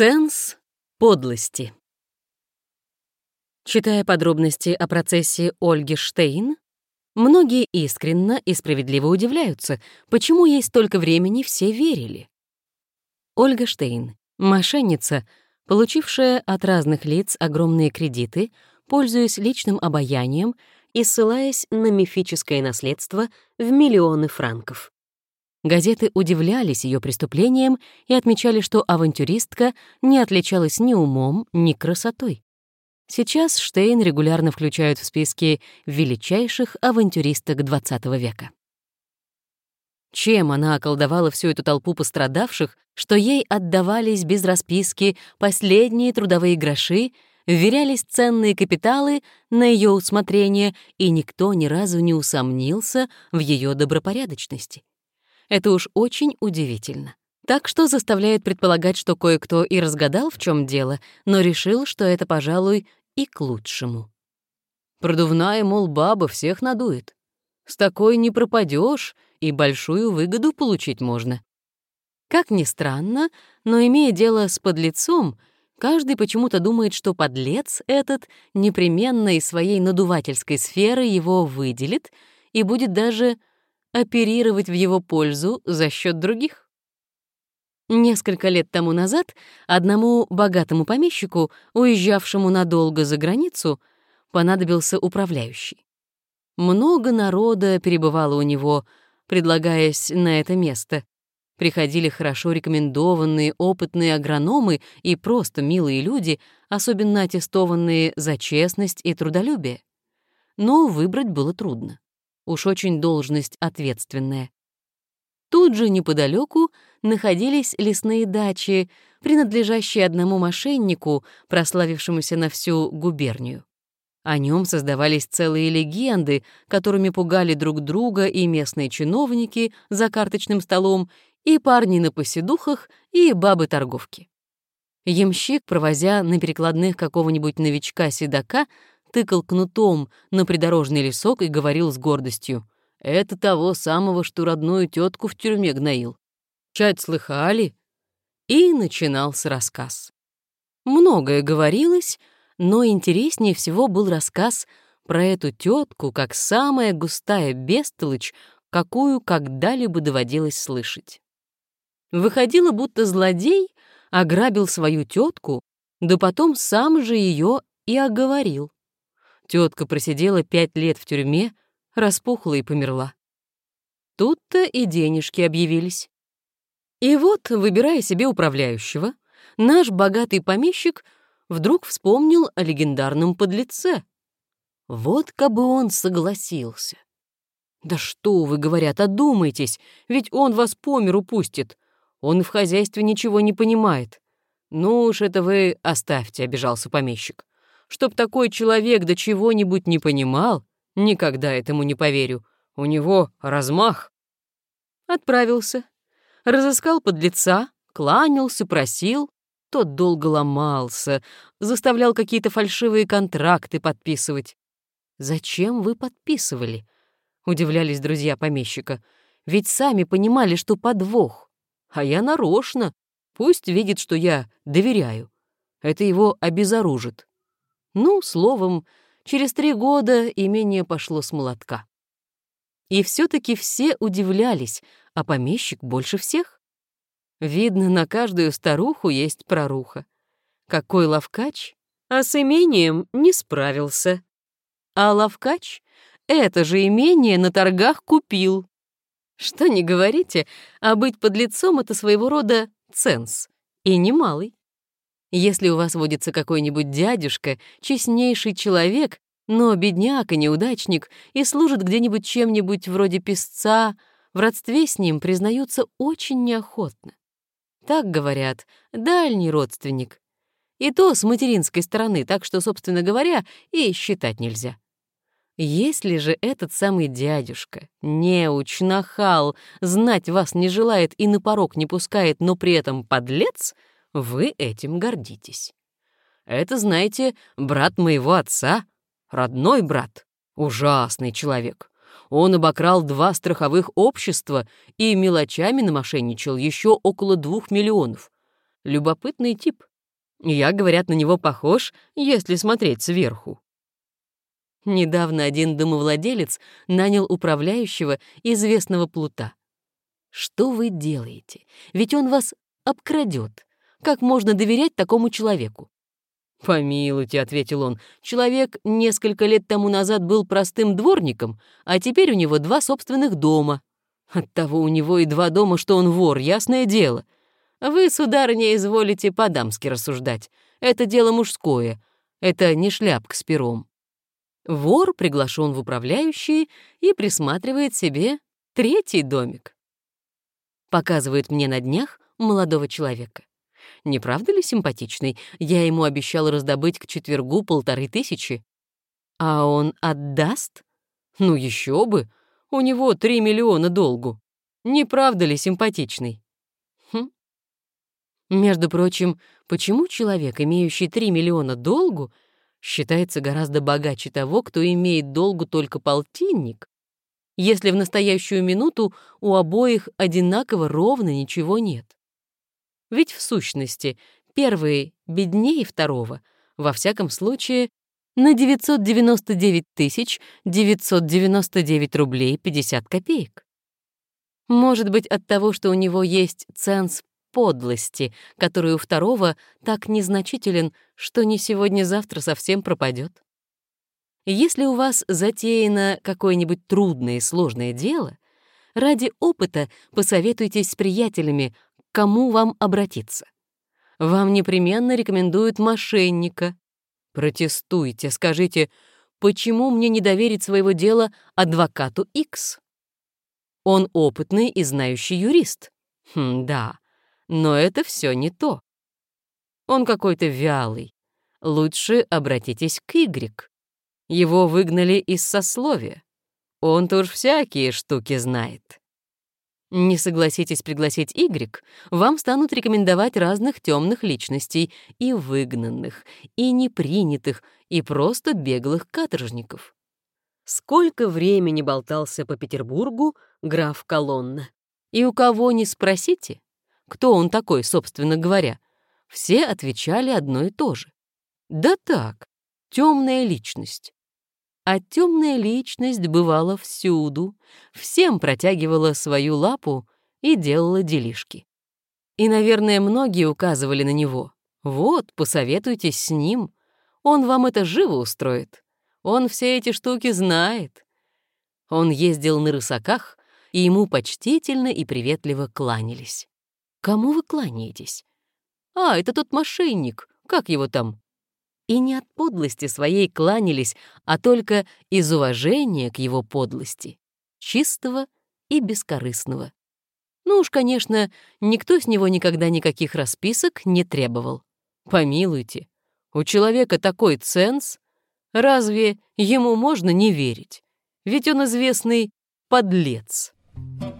Ценз подлости. Читая подробности о процессе Ольги Штейн, многие искренне и справедливо удивляются, почему ей столько времени все верили. Ольга Штейн — мошенница, получившая от разных лиц огромные кредиты, пользуясь личным обаянием и ссылаясь на мифическое наследство в миллионы франков. Газеты удивлялись ее преступлениям и отмечали, что авантюристка не отличалась ни умом, ни красотой. Сейчас Штейн регулярно включают в списки величайших авантюристок XX века. Чем она околдовала всю эту толпу пострадавших, что ей отдавались без расписки последние трудовые гроши, вверялись ценные капиталы на ее усмотрение, и никто ни разу не усомнился в ее добропорядочности. Это уж очень удивительно. Так что заставляет предполагать, что кое-кто и разгадал, в чем дело, но решил, что это, пожалуй, и к лучшему. Продувная, мол, баба всех надует. С такой не пропадешь, и большую выгоду получить можно. Как ни странно, но имея дело с подлецом, каждый почему-то думает, что подлец этот непременно из своей надувательской сферы его выделит и будет даже оперировать в его пользу за счет других. Несколько лет тому назад одному богатому помещику, уезжавшему надолго за границу, понадобился управляющий. Много народа перебывало у него, предлагаясь на это место. Приходили хорошо рекомендованные опытные агрономы и просто милые люди, особенно аттестованные за честность и трудолюбие. Но выбрать было трудно. Уж очень должность ответственная. Тут же неподалеку находились лесные дачи, принадлежащие одному мошеннику, прославившемуся на всю губернию. О нем создавались целые легенды, которыми пугали друг друга и местные чиновники за карточным столом, и парни на поседухах, и бабы-торговки. Ямщик, провозя на перекладных какого-нибудь новичка-седока, тыкал кнутом на придорожный лесок и говорил с гордостью. «Это того самого, что родную тетку в тюрьме гноил. Чать слыхали?» И начинался рассказ. Многое говорилось, но интереснее всего был рассказ про эту тетку как самая густая бестолочь, какую когда-либо доводилось слышать. Выходило, будто злодей ограбил свою тетку, да потом сам же ее и оговорил. Тетка просидела пять лет в тюрьме, распухла и померла. Тут-то и денежки объявились. И вот, выбирая себе управляющего, наш богатый помещик вдруг вспомнил о легендарном подлеце. Вот кабы он согласился. «Да что вы, — говорят, — одумайтесь, ведь он вас по миру пустит. Он в хозяйстве ничего не понимает». «Ну уж это вы оставьте», — обижался помещик. Чтоб такой человек до чего-нибудь не понимал, никогда этому не поверю. У него размах. Отправился. Разыскал подлеца, кланялся, просил. Тот долго ломался, заставлял какие-то фальшивые контракты подписывать. «Зачем вы подписывали?» — удивлялись друзья помещика. «Ведь сами понимали, что подвох. А я нарочно. Пусть видит, что я доверяю. Это его обезоружит». Ну, словом, через три года имение пошло с молотка. И все-таки все удивлялись, а помещик больше всех. Видно, на каждую старуху есть проруха. Какой ловкач, а с имением не справился. А ловкач это же имение на торгах купил. Что не говорите, а быть под лицом — это своего рода ценз, и немалый. Если у вас водится какой-нибудь дядюшка, честнейший человек, но бедняк и неудачник, и служит где-нибудь чем-нибудь вроде песца, в родстве с ним признаются очень неохотно. Так говорят, дальний родственник. И то с материнской стороны, так что, собственно говоря, и считать нельзя. Если же этот самый дядюшка, неуч, нахал, знать вас не желает и на порог не пускает, но при этом подлец — вы этим гордитесь. Это, знаете, брат моего отца, родной брат, ужасный человек. Он обокрал два страховых общества и мелочами намошенничал еще около двух миллионов. Любопытный тип, Я, говорят, на него похож, если смотреть сверху. Недавно один домовладелец нанял управляющего известного плута. Что вы делаете? Ведь он вас обкрадет. Как можно доверять такому человеку? «Помилуйте», — ответил он, — «человек несколько лет тому назад был простым дворником, а теперь у него два собственных дома. Оттого у него и два дома, что он вор, ясное дело. Вы, сударыня, изволите по-дамски рассуждать. Это дело мужское, это не шляпка с пером». Вор приглашен в управляющие и присматривает себе третий домик. Показывает мне на днях молодого человека. Не правда ли симпатичный? Я ему обещал раздобыть к четвергу полторы тысячи. А он отдаст? Ну еще бы! У него три миллиона долгу. Не правда ли симпатичный? Хм. Между прочим, почему человек, имеющий три миллиона долгу, считается гораздо богаче того, кто имеет долгу только полтинник, если в настоящую минуту у обоих одинаково ровно ничего нет? Ведь в сущности первый беднее второго, во всяком случае, на 999 999 рублей 50 копеек. Может быть, от того, что у него есть ценз подлости, который у второго так незначителен, что не сегодня-завтра совсем пропадет. Если у вас затеяно какое-нибудь трудное и сложное дело, ради опыта посоветуйтесь с приятелями, кому вам обратиться. Вам непременно рекомендуют мошенника. Протестуйте, скажите, почему мне не доверить своего дела адвокату X? Он опытный и знающий юрист. Хм, да, но это все не то. Он какой-то вялый. Лучше обратитесь к Y. Его выгнали из сословия. Он-то уж всякие штуки знает. Не согласитесь пригласить Y, вам станут рекомендовать разных темных личностей, и выгнанных, и непринятых, и просто беглых каторжников. Сколько времени болтался по Петербургу граф Колонна. И у кого не спросите, кто он такой, собственно говоря, все отвечали одно и то же. Да так, темная личность. А темная личность бывала всюду, всем протягивала свою лапу и делала делишки. И, наверное, многие указывали на него. Вот, посоветуйтесь с ним, он вам это живо устроит. Он все эти штуки знает. Он ездил на рысаках, и ему почтительно и приветливо кланялись. Кому вы кланяетесь? А, это тот мошенник, как его там, и не от подлости своей кланялись, а только из уважения к его подлости, чистого и бескорыстного. Ну уж, конечно, никто с него никогда никаких расписок не требовал. Помилуйте, у человека такой ценз, разве ему можно не верить? Ведь он известный подлец. Thank you.